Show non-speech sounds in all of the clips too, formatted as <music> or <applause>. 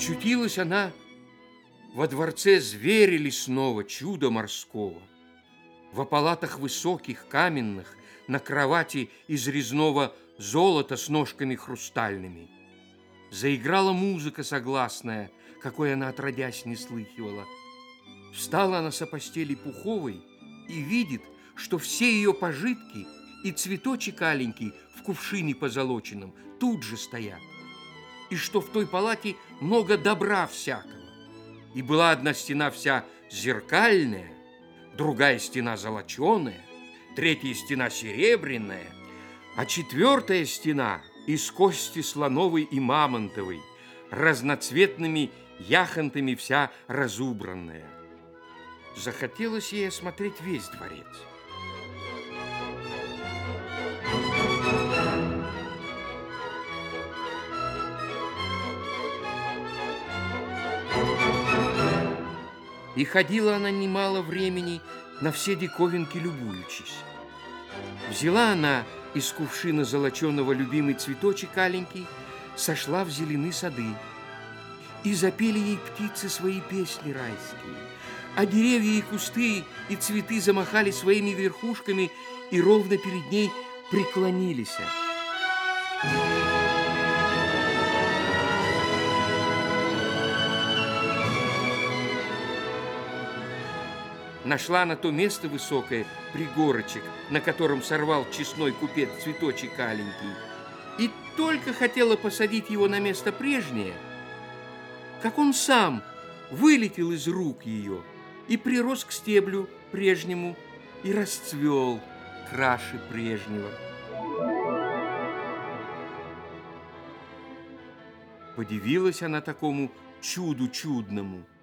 очутилась она во дворце зверя лесного, чуда морского. В палатах высоких, каменных, на кровати из резного золота с ножками хрустальными. Заиграла музыка согласная, какой она отродясь не слыхивала. Встала она со постели пуховой и видит, что все ее пожитки и цветочек аленький в кувшине позолоченном тут же стоят, и что в той палате много добра всякого. И была одна стена вся зеркальная, другая стена золоченая, третья стена серебряная, а четвертая стена из кости слоновой и мамонтовой, разноцветными яхонтами вся разубранная. Захотелось ей осмотреть весь дворец. И ходила она немало времени, на все диковинки любуючись. Взяла она из кувшина золоченого любимый цветочек аленький, сошла в зеленые сады. И запели ей птицы свои песни райские, а деревья и кусты и цветы замахали своими верхушками и ровно перед ней преклонились. Нашла на то место высокое, пригорочек, на котором сорвал честной купец цветочек аленький. И только хотела посадить его на место прежнее, как он сам вылетел из рук ее и прирос к стеблю прежнему и расцвел краше прежнего. Подивилась она такому чуду чудному –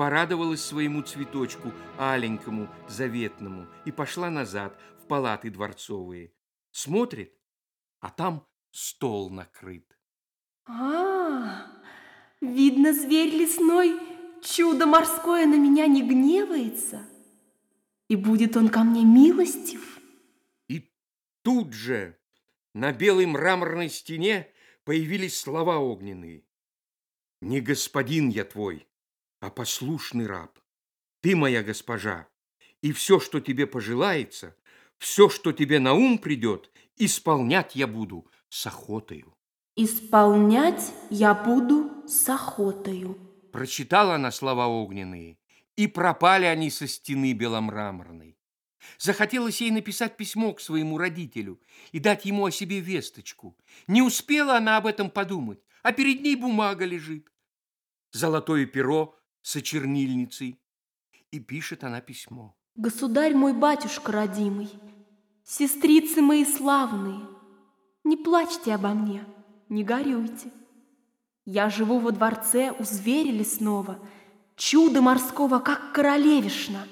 порадовалась своему цветочку, аленькому, заветному, и пошла назад в палаты дворцовые. Смотрит, а там стол накрыт. А, видно, зверь лесной, чудо морское на меня не гневается, и будет он ко мне милостив. И тут же на белой мраморной стене появились слова огненные. «Не господин я твой, а послушный раб. Ты моя госпожа, и все, что тебе пожелается, все, что тебе на ум придет, исполнять я буду с охотою. Исполнять я буду с охотою. Прочитала она слова огненные, и пропали они со стены беломраморной. Захотелось ей написать письмо к своему родителю и дать ему о себе весточку. Не успела она об этом подумать, а перед ней бумага лежит. Золотое перо с чернильницей, и пишет она письмо. Государь мой батюшка родимый, сестрицы мои славные, не плачьте обо мне, не горюйте. Я живу во дворце у зверя лесного, чудо морского, как королевишна.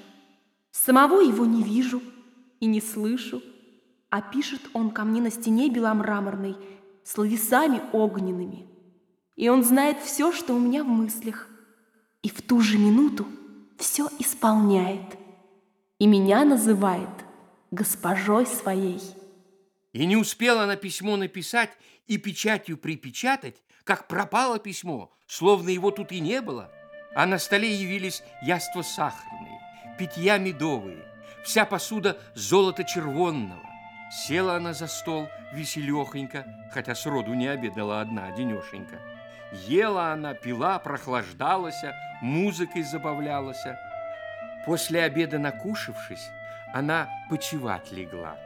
Самого его не вижу и не слышу, а пишет он ко мне на стене беломраморной словесами огненными. И он знает все, что у меня в мыслях и в ту же минуту все исполняет. И меня называет госпожой своей. И не успела она письмо написать и печатью припечатать, как пропало письмо, словно его тут и не было. А на столе явились яства сахарные, питья медовые, вся посуда золота червонного. Села она за стол веселехонько, хотя сроду не обедала одна, денешенька. Ела она, пила, прохлаждалась, музыкой забавлялась. После обеда накушавшись, она почевать легла.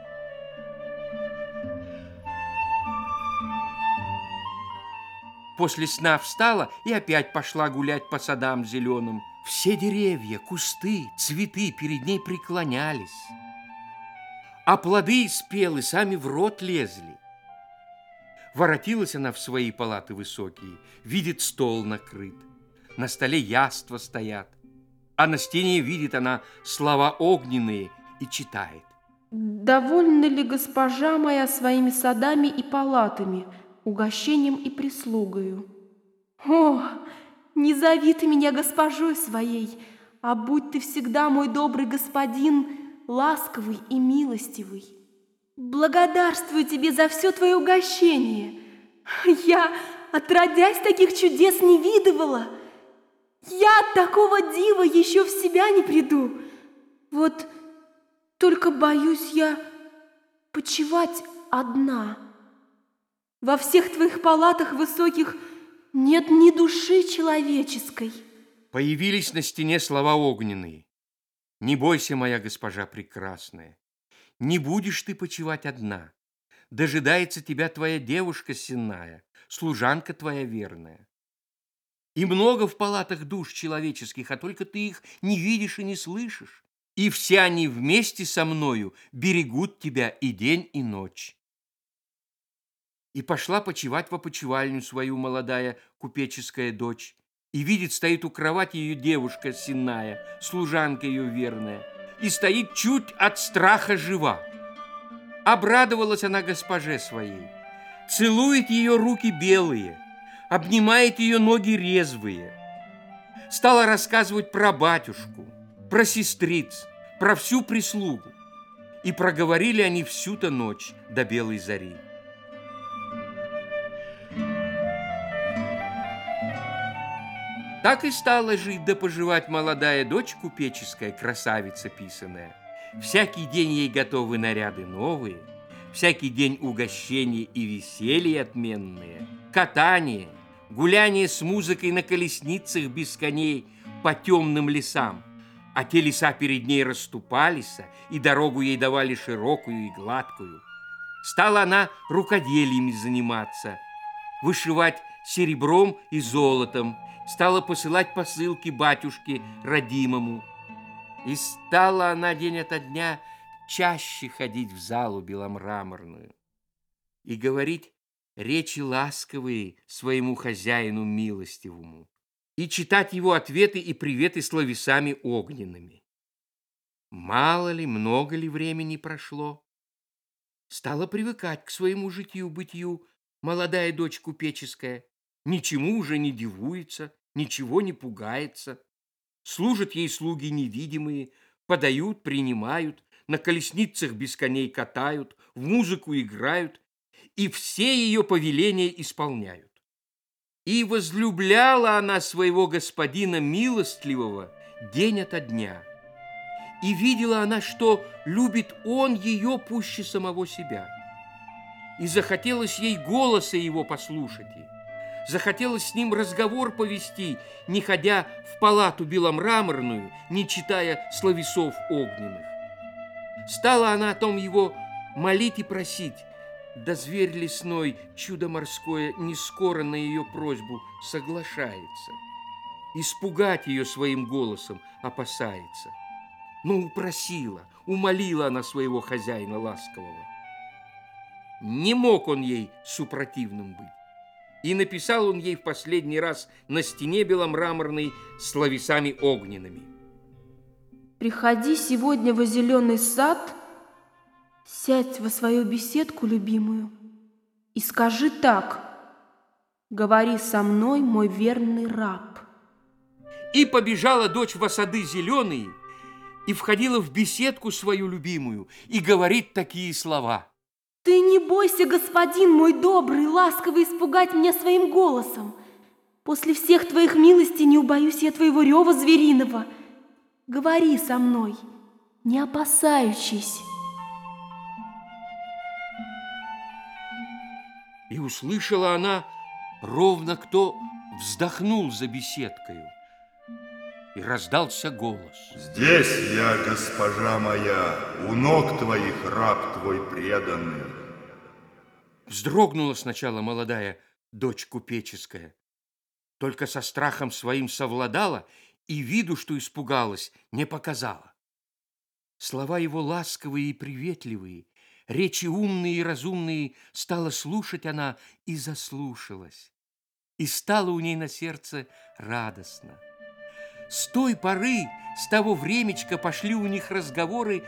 После сна встала и опять пошла гулять по садам зеленым. Все деревья, кусты, цветы перед ней преклонялись. А плоды спелы сами в рот лезли. Воротилась она в свои палаты высокие, видит стол накрыт, на столе яства стоят, а на стене видит она слова огненные и читает. «Довольна ли госпожа моя своими садами и палатами, угощением и прислугою? О, не зови ты меня госпожой своей, а будь ты всегда мой добрый господин, ласковый и милостивый». Благодарствую тебе за все твое угощение. Я отродясь, таких чудес не видывала. Я от такого дива еще в себя не приду. Вот только боюсь я почевать одна. Во всех твоих палатах высоких нет ни души человеческой. Появились на стене слова огненные. Не бойся, моя госпожа прекрасная, не будешь ты почивать одна. Дожидается тебя твоя девушка сенная, служанка твоя верная. И много в палатах душ человеческих, а только ты их не видишь и не слышишь. И все они вместе со мною берегут тебя и день, и ночь. И пошла почивать в опочивальню свою молодая купеческая дочь. И видит, стоит у кровати ее девушка сенная, служанка ее верная, и стоит чуть от страха жива. Обрадовалась она госпоже своей, целует ее руки белые, обнимает ее ноги резвые. Стала рассказывать про батюшку, про сестриц, про всю прислугу. И проговорили они всю-то ночь до белой зари. Так и стала жить да поживать молодая дочь купеческая, красавица писаная. Всякий день ей готовы наряды новые, всякий день угощения и веселье отменные, катание, гуляние с музыкой на колесницах без коней по темным лесам, а те леса перед ней расступались, и дорогу ей давали широкую и гладкую. Стала она рукоделиями заниматься, вышивать серебром и золотом, стала посылать посылки батюшке родимому. И стала она день ото дня чаще ходить в залу беломраморную и говорить речи ласковые своему хозяину милостивому и читать его ответы и приветы словесами огненными. Мало ли, много ли времени прошло, стала привыкать к своему житью-бытию молодая дочь купеческая, ничему уже не дивуется, ничего не пугается. Служат ей слуги невидимые, подают, принимают, на колесницах без коней катают, в музыку играют, и все ее повеления исполняют. И возлюбляла она своего господина милостливого день ото дня. И видела она, что любит он ее пуще самого себя. И захотелось ей голоса его послушать захотелось с ним разговор повести, не ходя в палату беломраморную, не читая словесов огненных. Стала она о том его молить и просить, да зверь лесной, чудо морское, не скоро на ее просьбу соглашается. Испугать ее своим голосом опасается. Но упросила, умолила она своего хозяина ласкового. Не мог он ей супротивным быть. И написал он ей в последний раз на стене беломраморной словесами огненными. Приходи сегодня во зеленый сад, сядь во свою беседку любимую и скажи так, говори со мной, мой верный раб. И побежала дочь в осады зеленые, и входила в беседку свою любимую, и говорит такие слова – ты не бойся, господин мой добрый, ласково испугать меня своим голосом. После всех твоих милостей не убоюсь я твоего рева звериного. Говори со мной, не опасаючись. И услышала она, ровно кто вздохнул за беседкою и раздался голос. Здесь я, госпожа моя, у ног твоих раб твой преданный. Вздрогнула сначала молодая дочь купеческая, только со страхом своим совладала и виду, что испугалась, не показала. Слова его ласковые и приветливые, речи умные и разумные стала слушать она и заслушалась. И стало у ней на сердце радостно. С той поры, с того времечка пошли у них разговоры,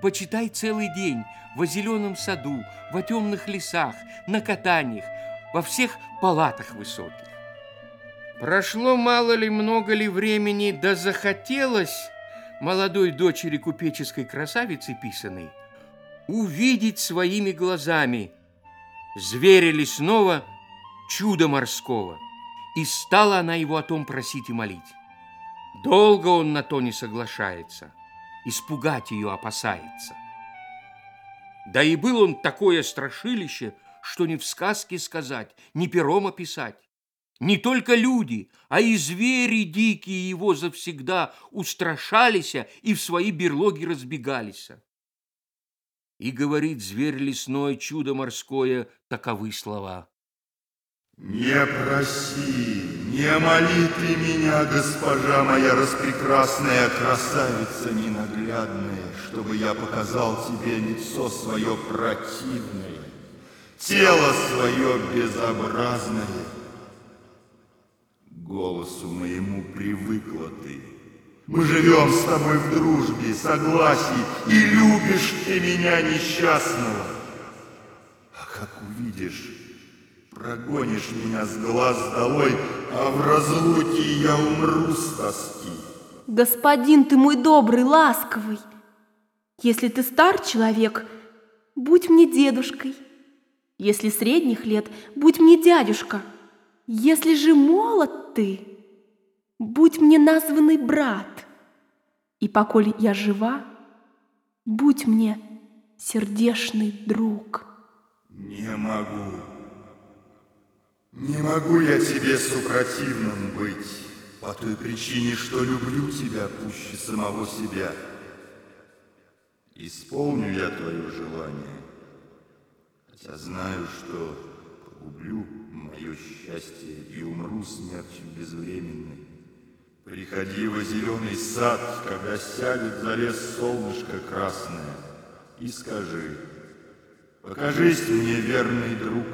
почитай целый день, во зеленом саду, во темных лесах, на катаниях, во всех палатах высоких. Прошло мало ли, много ли времени, да захотелось молодой дочери купеческой красавицы писаной увидеть своими глазами зверя лесного чуда морского, и стала она его о том просить и молить. Долго он на то не соглашается, испугать ее опасается. Да и был он такое страшилище, что ни в сказке сказать, ни пером описать. Не только люди, а и звери дикие его завсегда устрашались и в свои берлоги разбегались. И говорит зверь лесной, чудо морское, таковы слова. Не проси, не моли ты меня, госпожа моя распрекрасная красавица ненаглядная, чтобы я показал тебе лицо свое противное, тело свое безобразное. Голосу моему привыкла ты. Мы живем с тобой в дружбе, согласии, и любишь ты меня несчастного. А как увидишь, прогонишь меня с глаз долой, а в разлуке я умру с тоски. Господин ты мой добрый, ласковый, если ты стар человек, будь мне дедушкой. Если средних лет, будь мне дядюшка. Если же молод ты, будь мне названный брат. И поколь я жива, будь мне сердешный друг. Не могу. Не могу я тебе супротивным быть, по той причине, что люблю тебя пуще самого себя. Исполню я твое желание, хотя знаю, что погублю мое счастье и умру смертью безвременной. Приходи во зеленый сад, когда сядет за лес солнышко красное, и скажи, покажись мне, верный друг,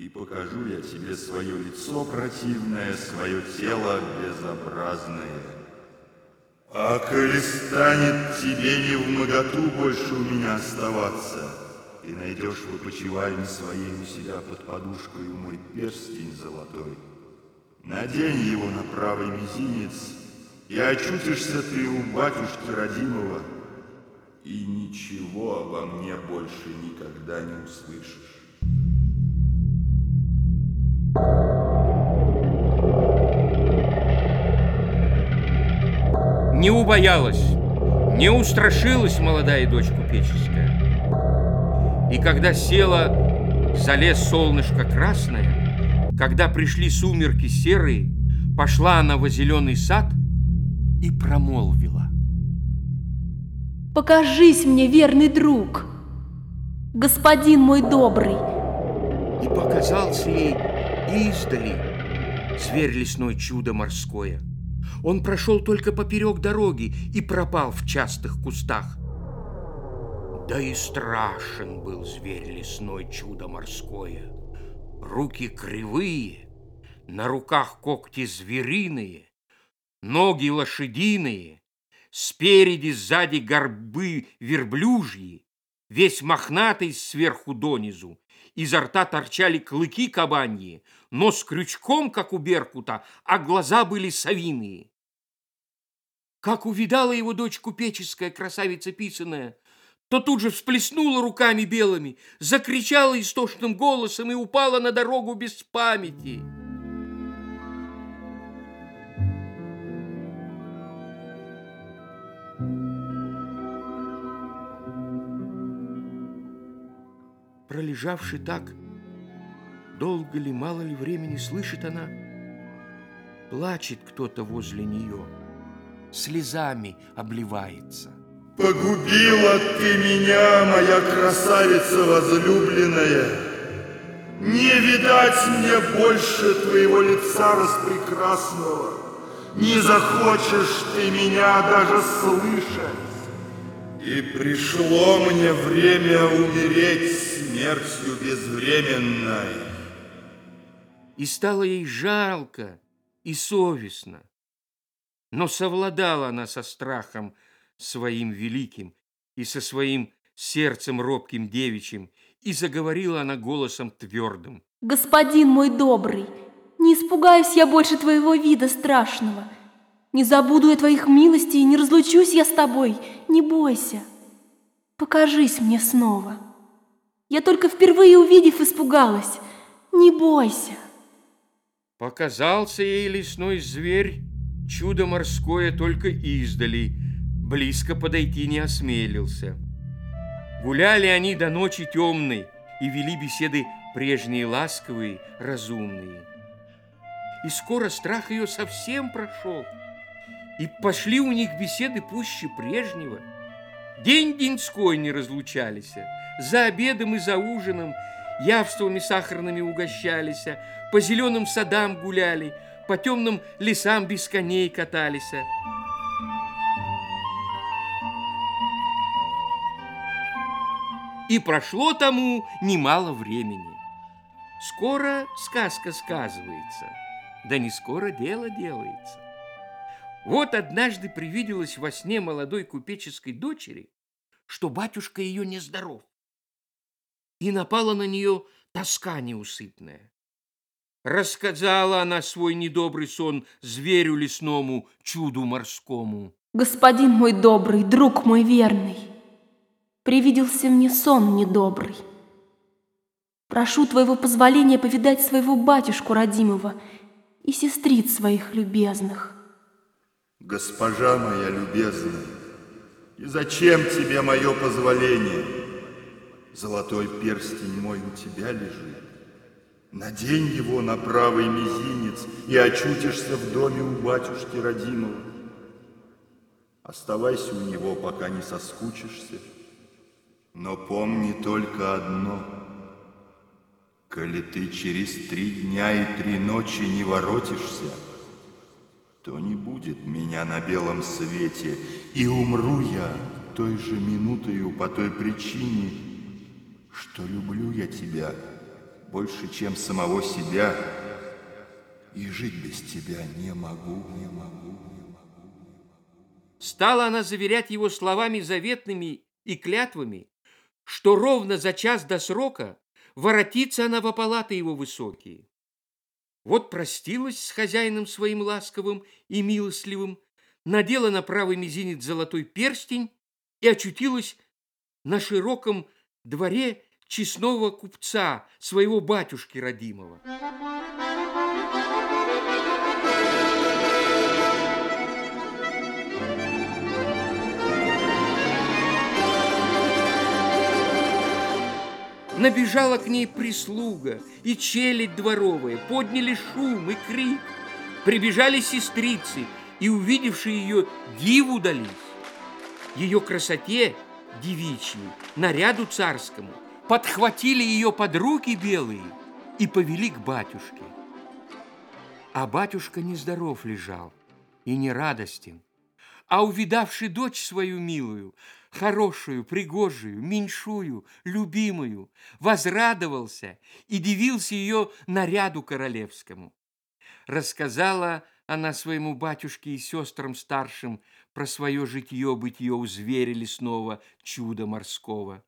и покажу я тебе свое лицо противное, свое тело безобразное. А коли станет тебе не в моготу больше у меня оставаться, ты найдешь в опочивальне своей у себя под подушкой мой перстень золотой. Надень его на правый мизинец, и очутишься ты у батюшки родимого, и ничего обо мне больше никогда не услышишь. Не убоялась, не устрашилась молодая дочь купеческая. И когда села за лес солнышко красное, когда пришли сумерки серые, пошла она во зеленый сад и промолвила. Покажись мне, верный друг, господин мой добрый. И показался ей издали зверь лесной чудо морское. Он прошел только поперек дороги и пропал в частых кустах. Да и страшен был зверь лесной чудо морское. Руки кривые, на руках когти звериные, ноги лошадиные, спереди, сзади горбы верблюжьи, весь мохнатый сверху донизу, изо рта торчали клыки кабаньи, нос крючком, как у беркута, а глаза были совиные. Как увидала его дочь купеческая, красавица писаная, то тут же всплеснула руками белыми, закричала истошным голосом и упала на дорогу без памяти. Пролежавши так, долго ли, мало ли времени, слышит она, плачет кто-то возле нее, слезами обливается. Погубила ты меня, моя красавица возлюбленная. Не видать мне больше твоего лица распрекрасного. Не захочешь ты меня даже слышать. И пришло мне время умереть смертью безвременной. И стало ей жалко и совестно. Но совладала она со страхом своим великим и со своим сердцем робким девичьим, и заговорила она голосом твердым. Господин мой добрый, не испугаюсь я больше твоего вида страшного. Не забуду я твоих милостей, не разлучусь я с тобой, не бойся. Покажись мне снова. Я только впервые увидев испугалась. Не бойся. Показался ей лесной зверь, чудо морское только издали, близко подойти не осмелился. Гуляли они до ночи темной и вели беседы прежние ласковые, разумные. И скоро страх ее совсем прошел, и пошли у них беседы пуще прежнего. День деньской не разлучались, за обедом и за ужином явствами сахарными угощались, по зеленым садам гуляли, по темным лесам без коней катались. И прошло тому немало времени. Скоро сказка сказывается, да не скоро дело делается. Вот однажды привиделось во сне молодой купеческой дочери, что батюшка ее нездоров. И напала на нее тоска неусыпная. Рассказала она свой недобрый сон зверю лесному, чуду морскому. Господин мой добрый, друг мой верный, Привиделся мне сон недобрый. Прошу твоего позволения повидать своего батюшку родимого и сестриц своих любезных. Госпожа моя любезная, и зачем тебе мое позволение? Золотой перстень мой у тебя лежит. Надень его на правый мизинец и очутишься в доме у батюшки родимого. Оставайся у него, пока не соскучишься. Но помни только одно. Коли ты через три дня и три ночи не воротишься, то не будет меня на белом свете, и умру я той же минутою по той причине, что люблю я тебя больше, чем самого себя, и жить без тебя не могу, не могу, не могу. Стала она заверять его словами заветными и клятвами, что ровно за час до срока воротится она во палаты его высокие. Вот простилась с хозяином своим ласковым и милостливым, надела на правый мизинец золотой перстень и очутилась на широком дворе честного купца, своего батюшки родимого. Набежала к ней прислуга и челядь дворовая, подняли шум и крик. Прибежали сестрицы и, увидевшие ее, диву дались. Ее красоте девичьей, наряду царскому, подхватили ее под руки белые и повели к батюшке. А батюшка нездоров лежал и не радостен, а увидавший дочь свою милую, хорошую, пригожую, меньшую, любимую, возрадовался и дивился ее наряду королевскому. Рассказала она своему батюшке и сестрам старшим про свое житье-бытие у зверя лесного, чуда морского.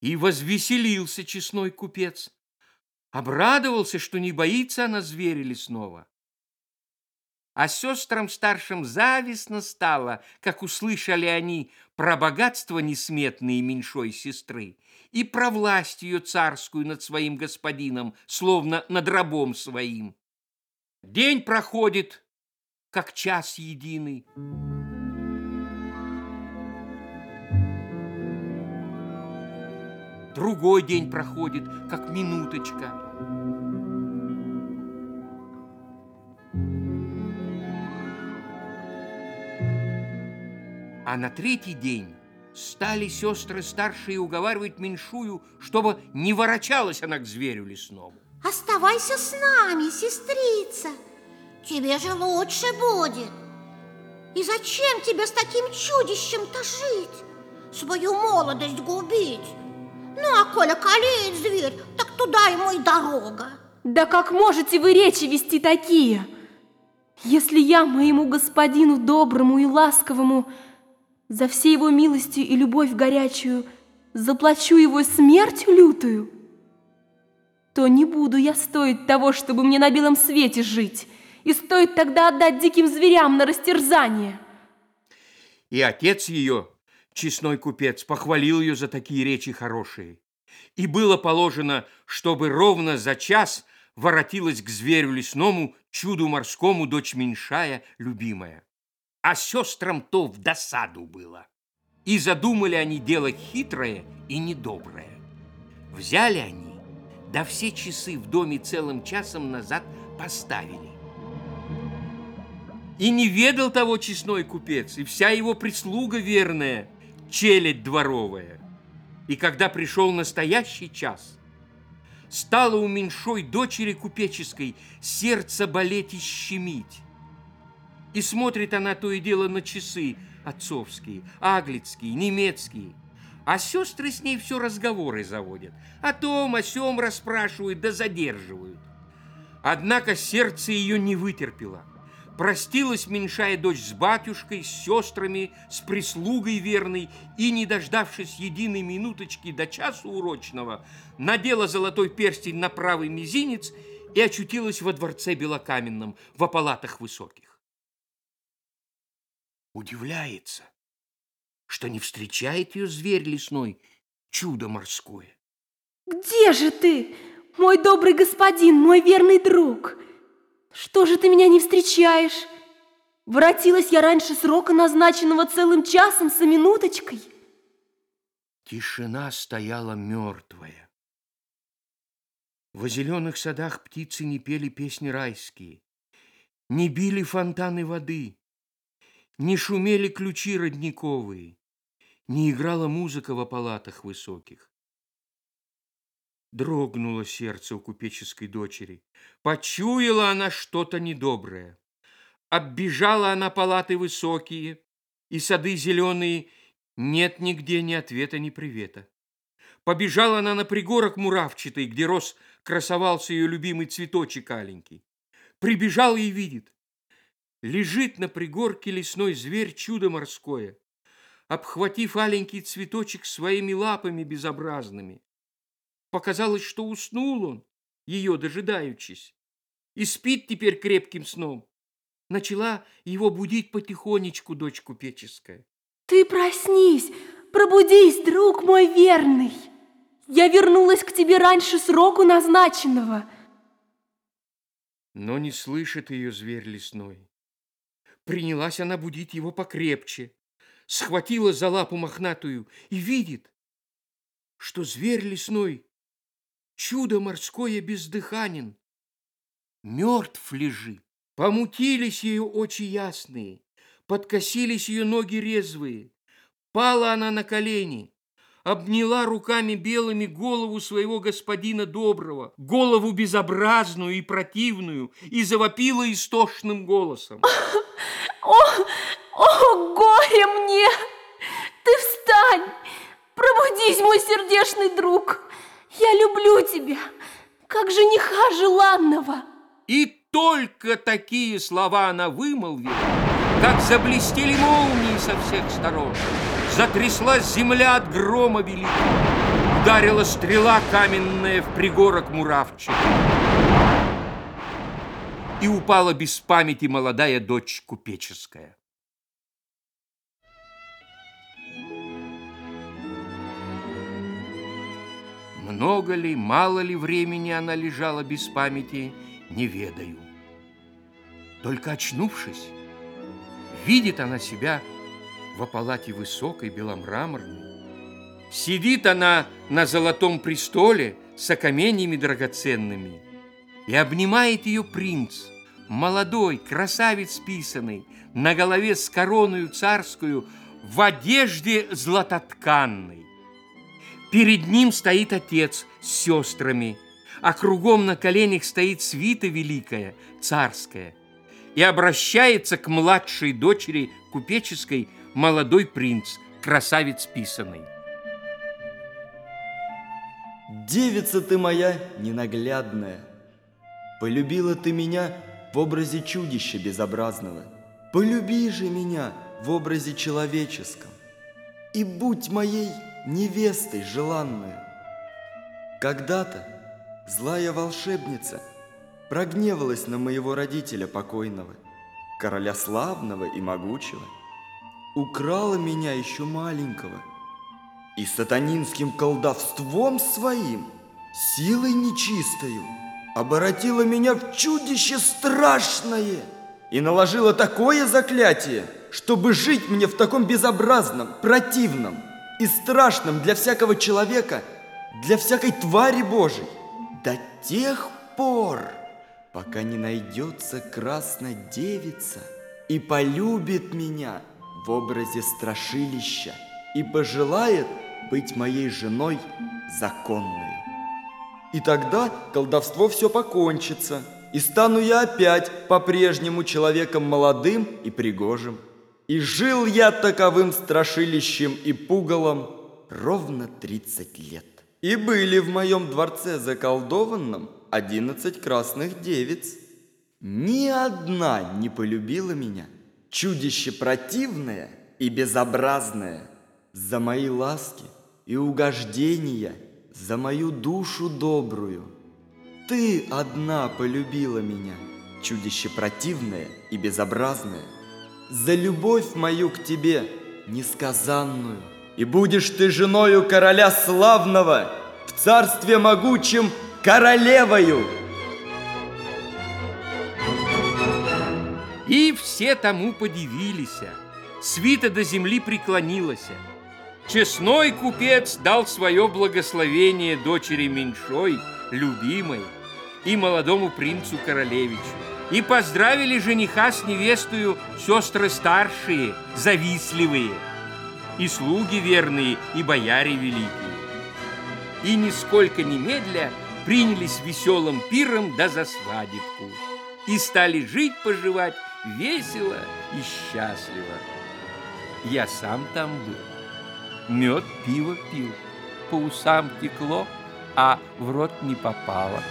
И возвеселился честной купец, обрадовался, что не боится она зверя лесного а сестрам старшим завистно стало, как услышали они про богатство несметные меньшой сестры и про власть ее царскую над своим господином, словно над рабом своим. День проходит, как час единый. Другой день проходит, как минуточка. А на третий день стали сестры старшие уговаривать меньшую, чтобы не ворочалась она к зверю лесному. Оставайся с нами, сестрица. Тебе же лучше будет. И зачем тебе с таким чудищем-то жить? Свою молодость губить? Ну, а коли колеет зверь, так туда ему и дорога. Да как можете вы речи вести такие? Если я моему господину доброму и ласковому за все его милости и любовь горячую заплачу его смертью лютую, то не буду я стоить того, чтобы мне на белом свете жить, и стоит тогда отдать диким зверям на растерзание. И отец ее, честной купец, похвалил ее за такие речи хорошие И было положено, чтобы ровно за час воротилась к зверю лесному, чуду морскому, дочь меньшая, любимая. А сестрам то в досаду было. И задумали они дело хитрое и недоброе. Взяли они, да все часы в доме целым часом назад поставили. И не ведал того честной купец, и вся его прислуга верная, челядь дворовая. И когда пришел настоящий час, стало у меньшой дочери купеческой сердце болеть и щемить. И смотрит она то и дело на часы отцовские, аглицкие, немецкие. А сестры с ней все разговоры заводят. О том, о сем расспрашивают, да задерживают. Однако сердце ее не вытерпело. Простилась меньшая дочь с батюшкой, с сестрами, с прислугой верной и, не дождавшись единой минуточки до часу урочного, надела золотой перстень на правый мизинец и очутилась во дворце белокаменном, в палатах высоких. Удивляется, что не встречает ее зверь лесной, чудо морское. Где же ты, мой добрый господин, мой верный друг? Что же ты меня не встречаешь? Воротилась я раньше срока, назначенного целым часом, со минуточкой. Тишина стояла мертвая. В зеленых садах птицы не пели песни райские, не били фонтаны воды, не шумели ключи родниковые, не играла музыка в палатах высоких. Дрогнуло сердце у купеческой дочери. Почуяла она что-то недоброе. Оббежала она палаты высокие и сады зеленые. Нет нигде ни ответа, ни привета. Побежала она на пригорок муравчатый, где рос, красовался ее любимый цветочек аленький. Прибежала и видит. Лежит на пригорке лесной зверь чудо морское, обхватив аленький цветочек своими лапами безобразными. Показалось, что уснул он, ее дожидаючись, и спит теперь крепким сном. Начала его будить потихонечку дочь купеческая. Ты проснись, пробудись, друг мой верный. Я вернулась к тебе раньше сроку назначенного. Но не слышит ее зверь лесной. Принялась она будить его покрепче, схватила за лапу мохнатую и видит, что зверь лесной чудо морское бездыханен. Мертв лежит. Помутились ее очи ясные, подкосились ее ноги резвые. Пала она на колени, обняла руками белыми голову своего господина доброго, голову безобразную и противную, и завопила истошным голосом. <laughs> О, о, горе мне! Ты встань! Пробудись, мой сердечный друг! Я люблю тебя, как жениха желанного. И только такие слова она вымолвила, как заблестели молнии со всех сторон. Затряслась земля от грома великого, ударила стрела каменная в пригорок муравчик. И упала без памяти молодая дочь купеческая. Много ли, мало ли времени она лежала без памяти, не ведаю. Только очнувшись, видит она себя в палате высокой, беломраморной. Сидит она на золотом престоле с окаменьями драгоценными, и обнимает ее принц, молодой, красавец писанный, на голове с короною царскую, в одежде златотканной. Перед ним стоит отец с сестрами, а кругом на коленях стоит свита великая, царская, и обращается к младшей дочери купеческой молодой принц, красавец писанный. Девица ты моя ненаглядная, Полюбила ты меня в образе чудища безобразного. Полюби же меня в образе человеческом, И будь моей невестой желанную. Когда-то злая волшебница прогневалась на моего родителя покойного, короля славного и могучего, украла меня еще маленького и сатанинским колдовством своим, силой нечистою, оборотила меня в чудище страшное и наложила такое заклятие, чтобы жить мне в таком безобразном, противном и страшном для всякого человека, для всякой твари Божией, до тех пор, пока не найдется красная девица и полюбит меня в образе страшилища и пожелает быть моей женой законной. И тогда колдовство все покончится, и стану я опять по-прежнему человеком молодым и пригожим. И жил я таковым страшилищем и пугалом ровно 30 лет. И были в моем дворце заколдованном одиннадцать красных девиц. Ни одна не полюбила меня, чудище противное и безобразное, за мои ласки и угождения, за мою душу добрую. Ты одна полюбила меня, чудище противное и безобразное, за любовь мою к тебе несказанную. И будешь ты женою короля славного, в царстве могучем королевою. И все тому подивились. Свита до земли преклонилась. Честной купец дал свое благословение дочери меньшой, любимой, и молодому принцу королевичу. И поздравили жениха с невестою сестры старшие, завистливые, и слуги верные, и бояре великие. И нисколько немедля принялись веселым пиром да за свадебку. И стали жить-поживать весело и счастливо. Я сам там был. Мед, пиво пил, по усам текло, а в рот не попало.